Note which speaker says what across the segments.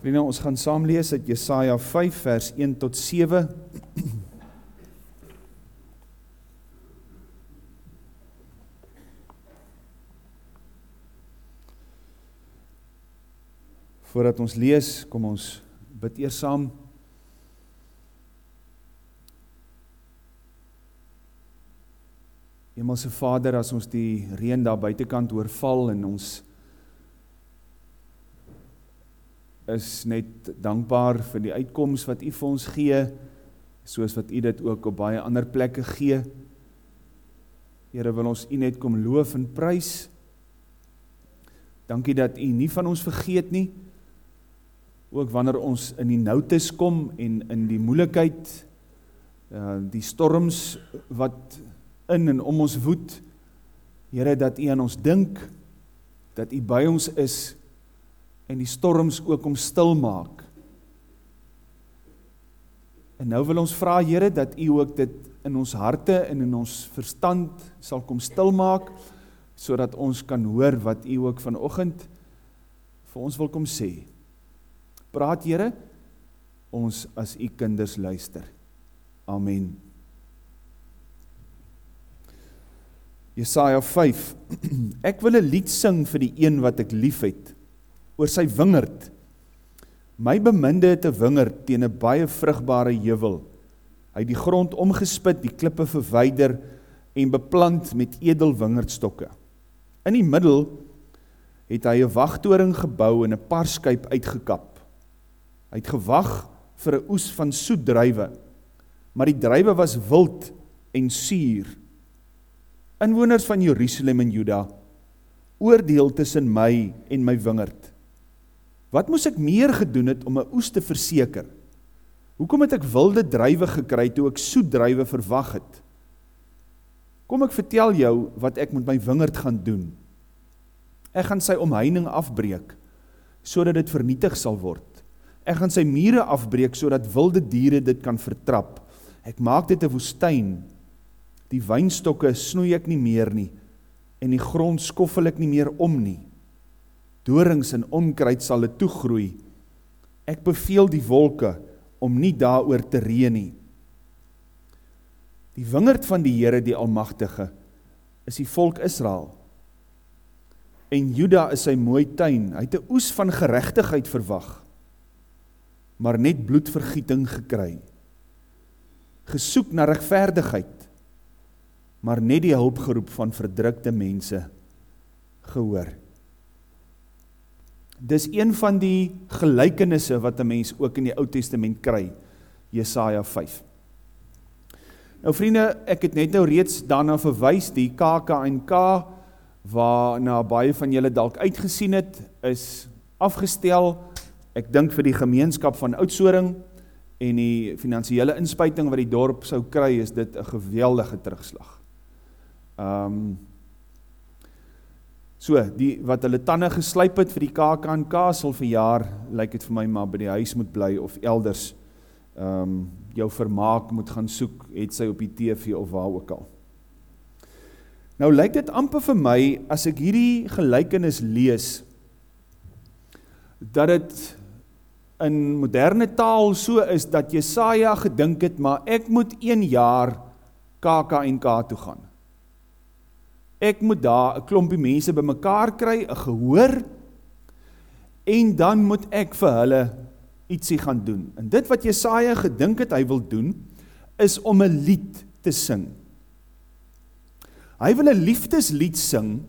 Speaker 1: Vriende, ons gaan saam lees uit Jesaja 5 vers 1 tot 7. Voordat ons lees, kom ons bid eers saam. Hemelse Vader, as ons die reën daar buitekant hoor val en ons is net dankbaar vir die uitkoms wat U vir ons gee, soos wat U dit ook op baie ander plekke gee. Here, wil ons U net kom loof en prys. Dankie dat U nie van ons vergeet nie ook wanneer ons in die noutes kom en in die moeilikheid uh die storms wat in en om ons woed Here dat U aan ons dink dat U by ons is en die storms ook om stil maak En nou wil ons vra Here dat U ook dit in ons harte en in ons verstand sal kom stil maak sodat ons kan hoor wat U ook vanoggend vir ons wil kom sê Praat Here, ons as u kinders luister. Amen. Jesaja 5. Ek wil 'n lied sing vir die een wat ek liefhet oor sy wingerd. My beminde het 'n wingerd teen 'n baie vrugbare heuwel. Hy het die grond omgespit, die klippe verwyder en beplant met edel wingerdstokke. In die middel het hy 'n wagtoring gebou en 'n parskyp uitgekap. Hy het gewag vir 'n oes van soet druiwe. Maar die druiwe was wild en suur. Inwoners van Jerusalem en Juda, oordeel tussen my en my wingerd. Wat moes ek meer gedoen het om 'n oes te verseker? Hoekom het ek wilde druiwe gekry toe ek soet druiwe verwag het? Kom ek vertel jou wat ek met my wingerd gaan doen. Ek gaan sy omheining afbreek sodat dit vernietig sal word. Ek gaan sy mure afbreek sodat wilde diere dit kan vertrap. Ek maak dit 'n woestyn. Die wynstokke snoei ek nie meer nie en die grond skoffel ek nie meer om nie. Dorings en onkruid sal dit toegroei. Ek beveel die wolke om nie daaroor te reën nie. Die wingerd van die Here die Almagtige is die volk Israel. En Juda is sy mooi tuin. Hy het 'n oes van geregtigheid verwag maar net bloedvergieting gekry. Gesoek na regverdigheid, maar net die hulpgeroep van verdrukte mense gehoor. Dis een van die gelykenisse wat 'n mens ook in die Ou Testament kry, Jesaja 5. Nou vriende, ek het net nou reeds daarna verwys, die KAK&K waarna baie van julle dalk uitgesien het, is afgestel ek dink vir die gemeenskap van Oudtshoorn en die finansiële inspuiting wat die dorp sou kry is dit 'n geweldige terugslag. Ehm um, So, die wat hulle tande geslyp het vir die KAK&K sal vir jaar lyk dit vir my maar by die huis moet bly of elders ehm um, jou vermaak moet gaan soek, het sy op die TV of waar ook al. Nou lyk dit amper vir my as ek hierdie gelykenis lees dat dit in moderne taal so is dat Jesaja gedink het maar ek moet 1 jaar KAK&K toe gaan. Ek moet daar 'n klompie mense bymekaar kry, 'n gehoor en dan moet ek vir hulle ietsie gaan doen. En dit wat Jesaja gedink het hy wil doen is om 'n lied te sing. Hy wil 'n liefdeslied sing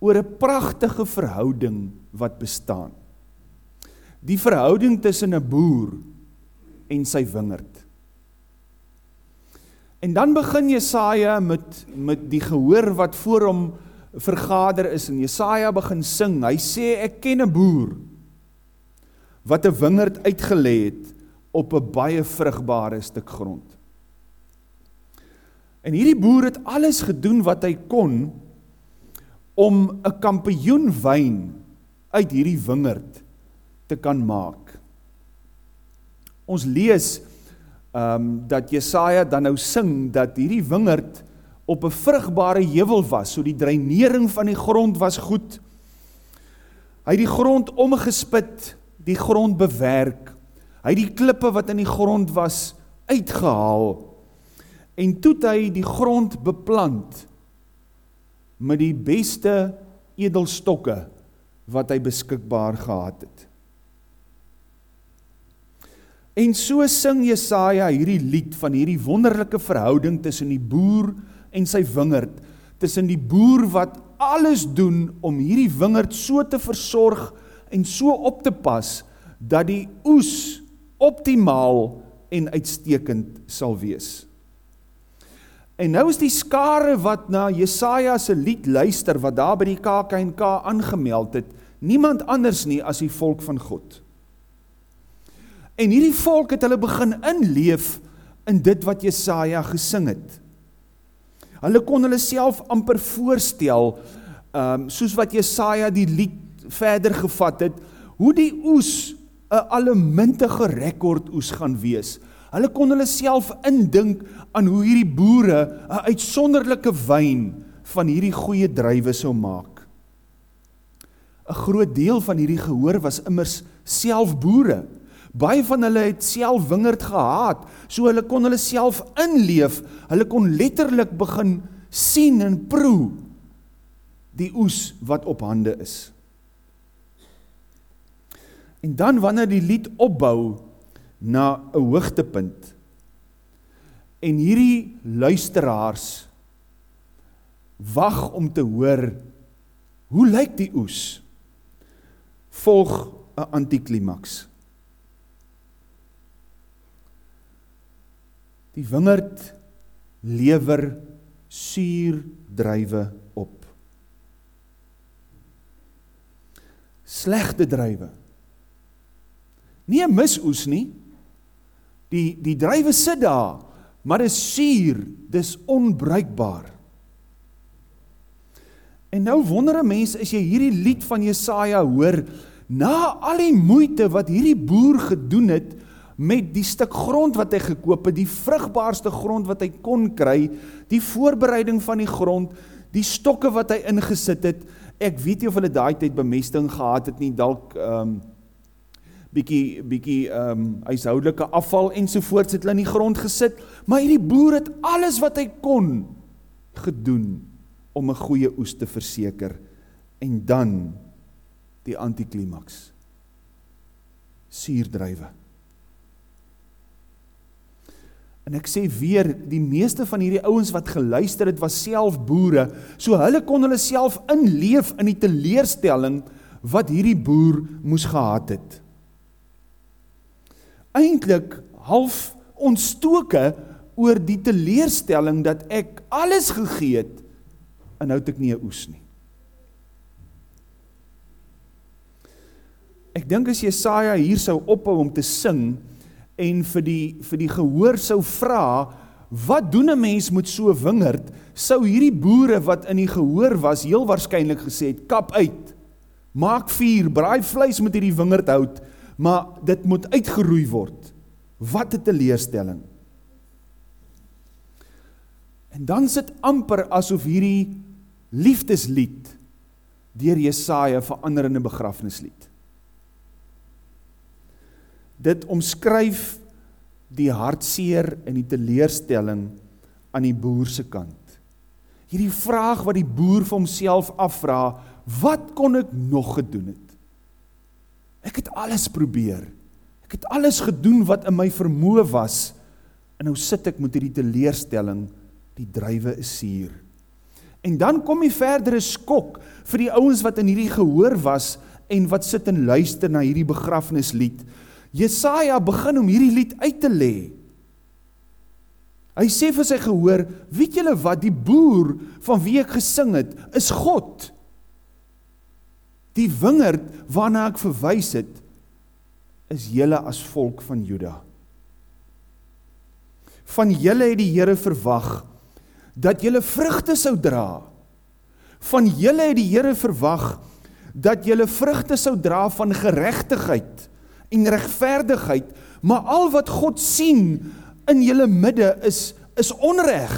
Speaker 1: oor 'n pragtige verhouding wat bestaan die verhouding tussen 'n boer en sy wingerd. En dan begin Jesaja met met die gehoor wat voor hom vergader is en Jesaja begin sing. Hy sê ek ken 'n boer wat 'n wingerd uitgelê het op 'n baie vrugbare stuk grond. En hierdie boer het alles gedoen wat hy kon om 'n kampioen wyn uit hierdie wingerd te kan maak. Ons lees ehm um, dat Jesaja dan nou sing dat hierdie wingerd op 'n vrugbare heuwel was, so die dreinering van die grond was goed. Hy het die grond omgespit, die grond bewerk. Hy het die klippe wat in die grond was uitgehaal. En toe het hy die grond beplant met die beste edelstokke wat hy beskikbaar gehad het. En so sing Jesaja hierdie lied van hierdie wonderlike verhouding tussen die boer en sy wingerd, tussen die boer wat alles doen om hierdie wingerd so te versorg en so op te pas dat die oes optimaal en uitstekend sal wees. En nou is die skare wat na Jesaja se lied luister wat daar by die KAKNK aangemeld het, niemand anders nie as die volk van God. En hierdie volk het hulle begin inleef in dit wat Jesaja gesing het. Hulle kon hulle self amper voorstel, um, soos wat Jesaja die lied verder gevat het, hoe die oes 'n allemintige rekord oes gaan wees. Hulle kon hulle self indink aan hoe hierdie boere 'n uitsonderlike wyn van hierdie goeie druiwe sou maak. 'n Groot deel van hierdie gehoor was immers self boere. Baie van hulle het self wingerd gehad, so hulle kon hulle self inleef. Hulle kon letterlik begin sien en proe die oes wat op hande is. En dan wanneer die lied opbou na 'n hoogtepunt en hierdie luisteraars wag om te hoor hoe lyk die oes volg 'n antiklimaks Die wingerd lewer suur druiwe op. Slegte druiwe. Nie 'n misoes nie. Die die druiwe sit daar, maar dit is suur, dis onbruikbaar. En nou wonder 'n mens as jy hierdie lied van Jesaja hoor, na al die moeite wat hierdie boer gedoen het met die stuk grond wat hy gekoop het, die vrugbaarste grond wat hy kon kry, die voorbereiding van die grond, die stokke wat hy ingesit het. Ek weet nie of hulle daai tyd bemesting gehad het nie, dalk ehm um, bietjie bietjie ehm um, huishoudelike afval ensovoorts het hulle in die grond gesit, maar hierdie boer het alles wat hy kon gedoen om 'n goeie oes te verseker. En dan die antiklimaks. Suurdruiwe En ek sê weer, die meeste van hierdie ouens wat geluister het was self boere, so hulle kon hulle self inleef in die teleurstelling wat hierdie boer moes gehad het. Eintlik half ontstoke oor die teleurstelling dat ek alles gegee het en nou het ek nie 'n oes nie. Ek dink as Jesaja hier sou ophou om te sing, en vir die vir die gehoor sou vra wat doen 'n mens met so wingerd? Sou hierdie boere wat in die gehoor was heel waarskynlik gesê het kap uit. Maak vuur braai vleis met hierdie wingerd hout maar dit moet uitgeroei word. Wat 'n teleurstelling en dan sit amper asof hierdie liefdeslied deur Jesaja verander in 'n begrafnislied dit omskryf die hartseer en die teleurstelling aan die boer se kant. Hierdie vraag wat die boer vir homself afvra, wat kon ek nog gedoen het? Ek het alles probeer. Ek het alles gedoen wat in my vermoë was. En nou sit ek met hierdie teleurstelling, die drywe is suur. En dan kom die verdere skok vir die ouens wat in hierdie gehoor was en wat sit en luister na hierdie begrafnislied. Jesaja begin om hierdie lied uit te lê. Hy sê vir sy gehoor, weet julle wat die boer van wie ek gesing het, is God. Die wingerd waarna ek verwys het, is julle as volk van Juda. Van julle het die Here verwag dat julle vrugte sou dra. Van julle het die Here verwag dat julle vrugte sou dra van geregtigheid en regverdigheid, maar al wat God sien in julle midde is is onreg.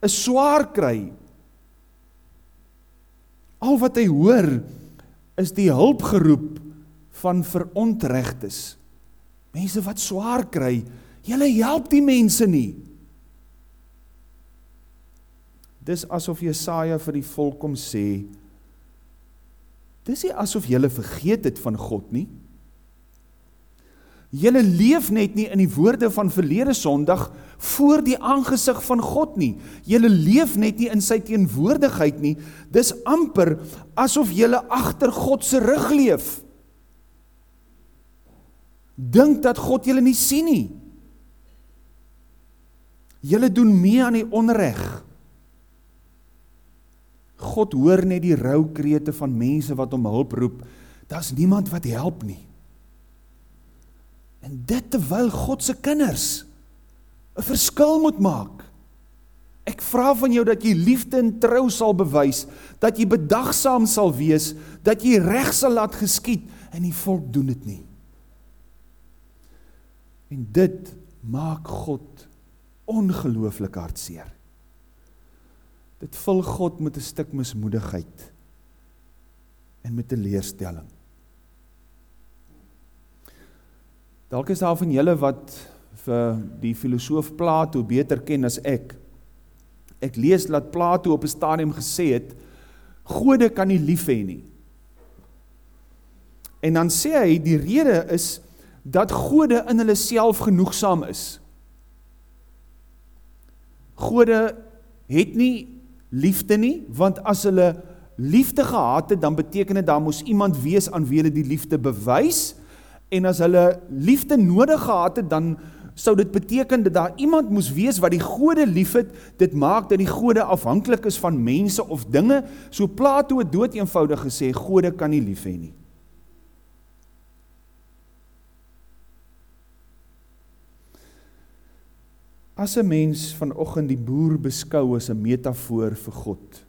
Speaker 1: Is swaar kry. Al wat hy hoor is die hulpgeroep van verontregtes. Mense wat swaar kry, julle help die mense nie. Dis asof Jesaja vir die volk kom sê, dis nie asof julle vergeet het van God nie. Julle leef net nie in die woorde van verlede Sondag voor die aangesig van God nie. Julle leef net nie in sy teenwoordigheid nie. Dis amper asof julle agter God se rug leef. Dink dat God julle nie sien nie. Julle doen mee aan die onreg. God hoor net die roukrete van mense wat om hulp roep. Daar's niemand wat help nie. En dit terwyl God se kinders 'n verskil moet maak. Ek vra van jou dat jy liefde en trou sal bewys, dat jy bedagsaam sal wees, dat jy reg sal laat geskied en die volk doen dit nie. En dit maak God ongelooflik hartseer. Dit vul God met 'n stuk mismoedigheid en met 'n leerstelling. Dalk is daar van julle wat vir die filosoof Plato beter ken as ek. Ek lees dat Plato op 'n stadium gesê het gode kan nie lief hê nie. En dan sê hy die rede is dat gode in hulle self genoegsaam is. Gode het nie liefde nie, want as hulle liefde gehad het, dan beteken dit daar moes iemand wees aan wie hulle die liefde bewys. En as hulle liefde nodig gehad het, dan sou dit beteken dat daar iemand moes wees wat die gode liefhet, dit maak dat die gode afhankelijk is van mense of dinge, so Plato het dood eenvoudig gesê, gode kan nie lief heen nie. As een mens vanochtend die boer beskou as een metafoor vir God,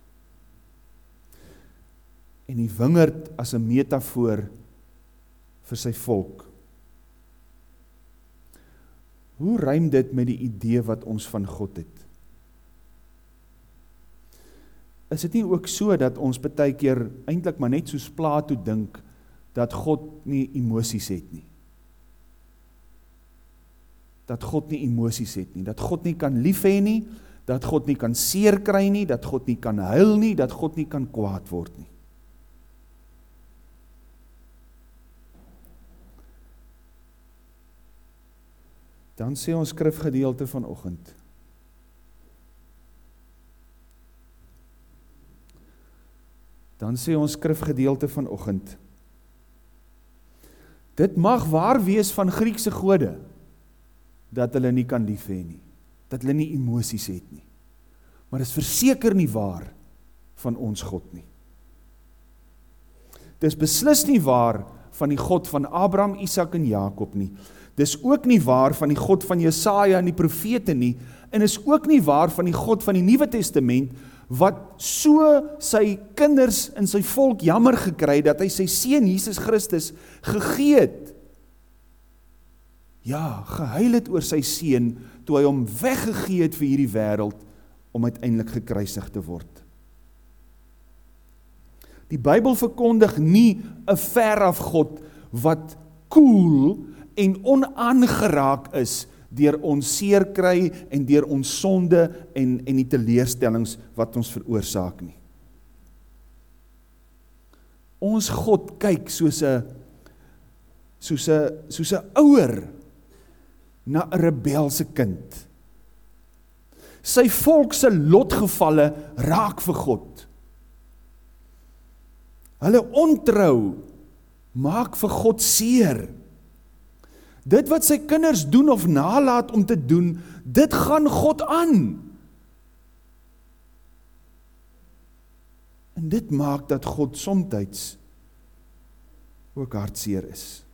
Speaker 1: en die wingerd as een metafoor vir sy volk. Hoe ruim dit met die idee wat ons van God het? Is dit nie ook so dat ons baie keer eintlik maar net soos Plato dink dat God nie emosies het nie? Dat God nie emosies het nie, dat God nie kan lief hê nie, dat God nie kan seer kry nie, dat God nie kan huil nie, dat God nie kan kwaad word nie. Dan sê ons skrifgedeelte vanoggend. Dan sê ons skrifgedeelte vanoggend. Dit mag waar wees van Griekse gode dat hulle nie kan lief hê nie, dat hulle nie emosies het nie. Maar dit is verseker nie waar van ons God nie. Dis beslis nie waar van die God van Abraham, Isak en Jakob nie. Dis ook nie waar van die God van Jesaja en die profete nie en is ook nie waar van die God van die Nuwe Testament wat so sy kinders en sy volk jammer gekry dat hy sy seun Jesus Christus gegee het. Ja, gehuil het oor sy seun toe hy hom weggegee het vir hierdie wêreld om uiteindelik gekruisig te word. Die Bybel verkondig nie 'n veraf God wat koel cool en onaangeraak is deur ons seer kry en deur ons sonde en en die teleurstellings wat ons veroorsaak nie. Ons God kyk soos 'n soos 'n soos 'n ouer na 'n rebelse kind. Sy volk se lotgevalle raak vir God. Hulle ontrou maak vir God seer. Dit wat sy kinders doen of nalaat om te doen, dit gaan God aan. En dit maak dat God somtyds ook hartseer is.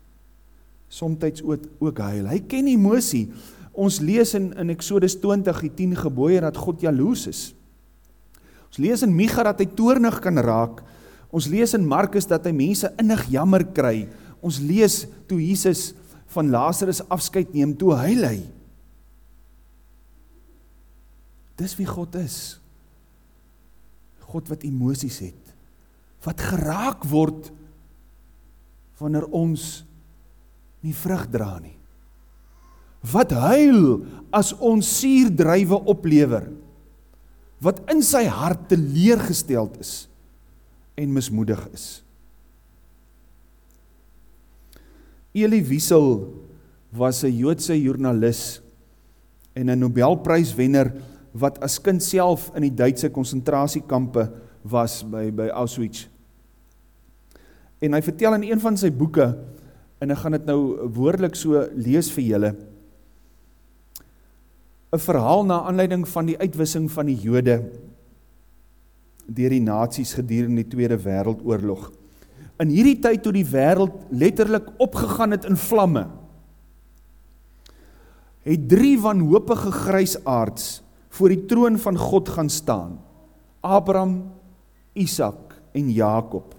Speaker 1: Somtyds ook, ook huil. Hy ken emosie. Ons lees in, in Exodus 20, die 10 geboeie, dat God jaloes is. Ons lees in Micha dat hy toornig kan raak. Ons lees in Markus dat hy mense innig jammer kry. Ons lees toe Jesus van Lazarus afskeid neem toe huil hy. Dis wie God is. God wat emosies het. Wat geraak word wanneer ons nie vrug dra nie? Wat huil as ons suurdruiwe oplewer wat in sy hart teleurgesteld is en mismoedig is? Elie Wiesel was 'n Joodse joernalis en 'n Nobelpryswenner wat as kind self in die Duitse konsentrasiekampe was by by Auschwitz. En hy vertel in een van sy boeke en ek gaan dit nou woordelik so lees vir julle 'n verhaal na aanleiding van die uitwissing van die Jode deur die nasies gedurende die Tweede Wêreldoorlog. In hierdie tyd toe die wêreld letterlik opgegaan het in vlamme, het drie wanhoopige grysaards voor die troon van God gaan staan. Abraham, Isak en Jakob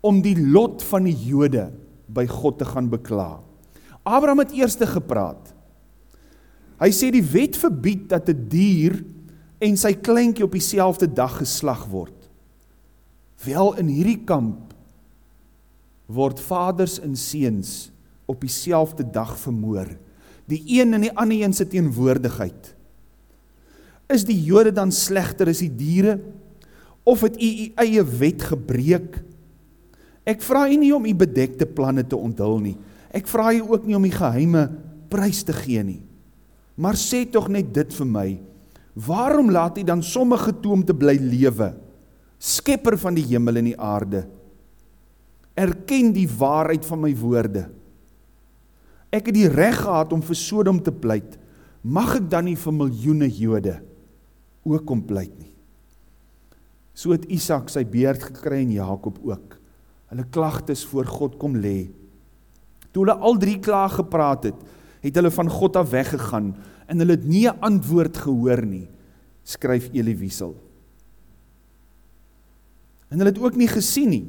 Speaker 1: om die lot van die Jode by God te gaan bekla. Abraham het eers gepraat. Hy sê die wet verbied dat 'n dier en sy kleintjie op dieselfde dag geslag word. Wel in hierdie kamp word vaders en seuns op dieselfde dag vermoor. Die een in die ander een se teenwoordigheid. Is die Jode dan slegter as die diere of het u u eie wet gebreek? Ek vra u nie om u bedekte planne te onthul nie. Ek vra u ook nie om die geheime prys te gee nie. Maar sê tog net dit vir my. Waarom laat u dan sommige toe om te bly lewe? Skepper van die hemel en die aarde. Erken die waarheid van my woorde. Ek het die reg gehad om vir Sodom te pleit. Mag ek dan nie vir miljoene Jode ook kom pleit nie. So het Isak sy beerd gekry en Jakob ook. Hulle klagtes voor God kom lê. Toe hulle al drie klaar gepraat het, het hulle van God af weggegaan en hulle het nie 'n antwoord gehoor nie, skryf Elie Wiesel. En hulle het ook nie gesien nie.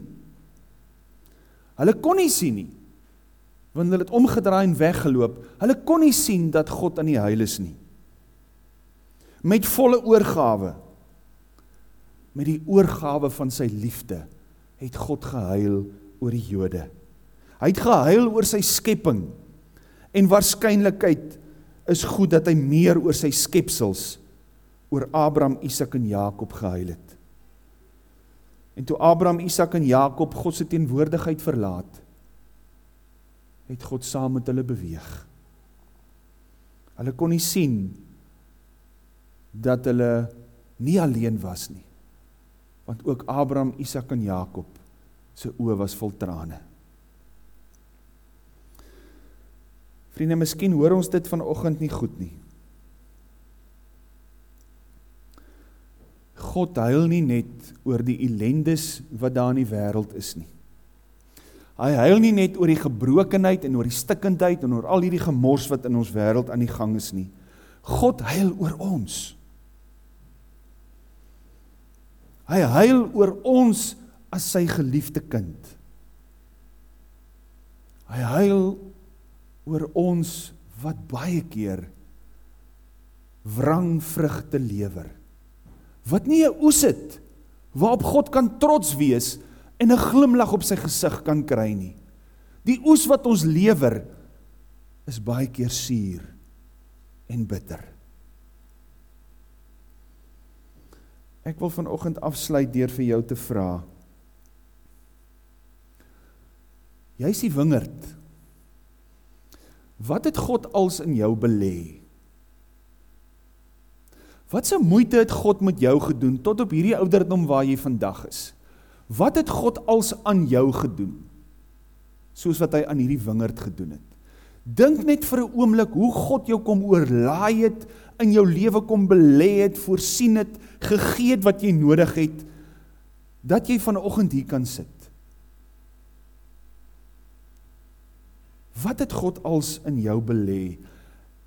Speaker 1: Hulle kon nie sien nie. Want hulle het omgedraai en weggeloop. Hulle kon nie sien dat God aan die huil is nie met volle oorgawe met die oorgawe van sy liefde het God gehuil oor die Jode. Hy het gehuil oor sy skepping en waarskynlikheid is goed dat hy meer oor sy skepsels oor Abraham, Isak en Jakob gehuil het. En toe Abraham, Isak en Jakob God se teenwoordigheid verlaat, het God saam met hulle beweeg. Hulle kon nie sien dat hulle nie alleen was nie. Want ook Abraham, Isak en Jakob se oë was vol trane. Vriende, miskien hoor ons dit vanoggend nie goed nie. God huil nie net oor die ellendes wat daar in die wêreld is nie. Hy huil nie net oor die gebrokenheid en oor die stikkindheid en oor al hierdie gemors wat in ons wêreld aan die gang is nie. God huil oor ons. Hy huil oor ons as sy geliefde kind. Hy huil oor ons wat baie keer wrang vrugte lewer. Wat nie 'n oes het waarop God kan trots wees en 'n glimlag op sy gesig kan kry nie. Die oes wat ons lewer is baie keer suur en bitter. Ek wil vanoggend afsluit deur vir jou te vra. Jy's die wingerd. Wat het God als in jou belê? Wat se moeite het God met jou gedoen tot op hierdie ouderdom waar jy vandag is? Wat het God als aan jou gedoen? Soos wat hy aan hierdie wingerd gedoen het. Dink net vir 'n oomblik hoe God jou kom oorlaai het in jou lewe kom belê het, voorsien het, gegee het wat jy nodig het dat jy vanoggend hier kan sit. Wat het God als in jou belê?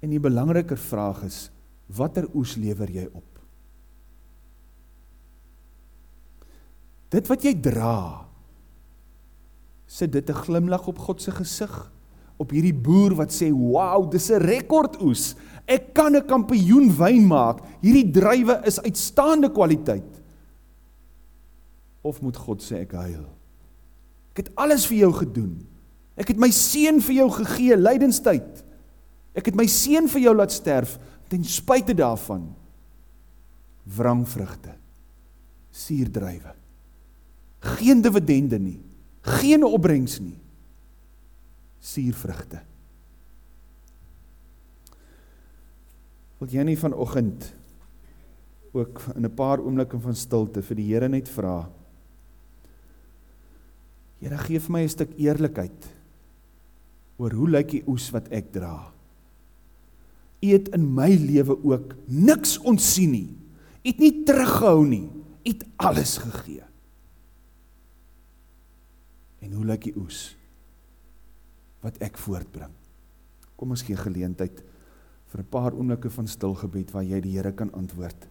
Speaker 1: En die belangriker vraag is, watter oes lewer jy op? Dit wat jy dra, sit dit 'n glimlag op God se gesig op hierdie boer wat sê, "Wow, dis 'n rekordoes. Ek kan 'n kampioen wyn maak. Hierdie druiwe is uitstaande kwaliteit." Of moet God sê ek huil? Ek het alles vir jou gedoen. Ek het my seun vir jou gegee, lydenstyd. Ek het my seun vir jou laat sterf ten spyte daarvan. Wrangvrugte. Suurdruiwe. Geen dividende nie. Geen opbrengs nie. Suurvrugte. Wil jy nie vanoggend ook in 'n paar oomblikke van stilte vir die Here net vra? Here, gee vir my 'n stuk eerlikheid oor hoe lyk die oes wat ek dra? U het in my lewe ook niks ontsien nie. U het nie teruggehou nie. U het alles gegee. En hoe lyk die oes wat ek voortbring? Kom ons gee geleentheid vir 'n paar oomblikke van stil gebed waar jy die Here kan antwoord.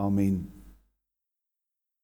Speaker 1: Amen.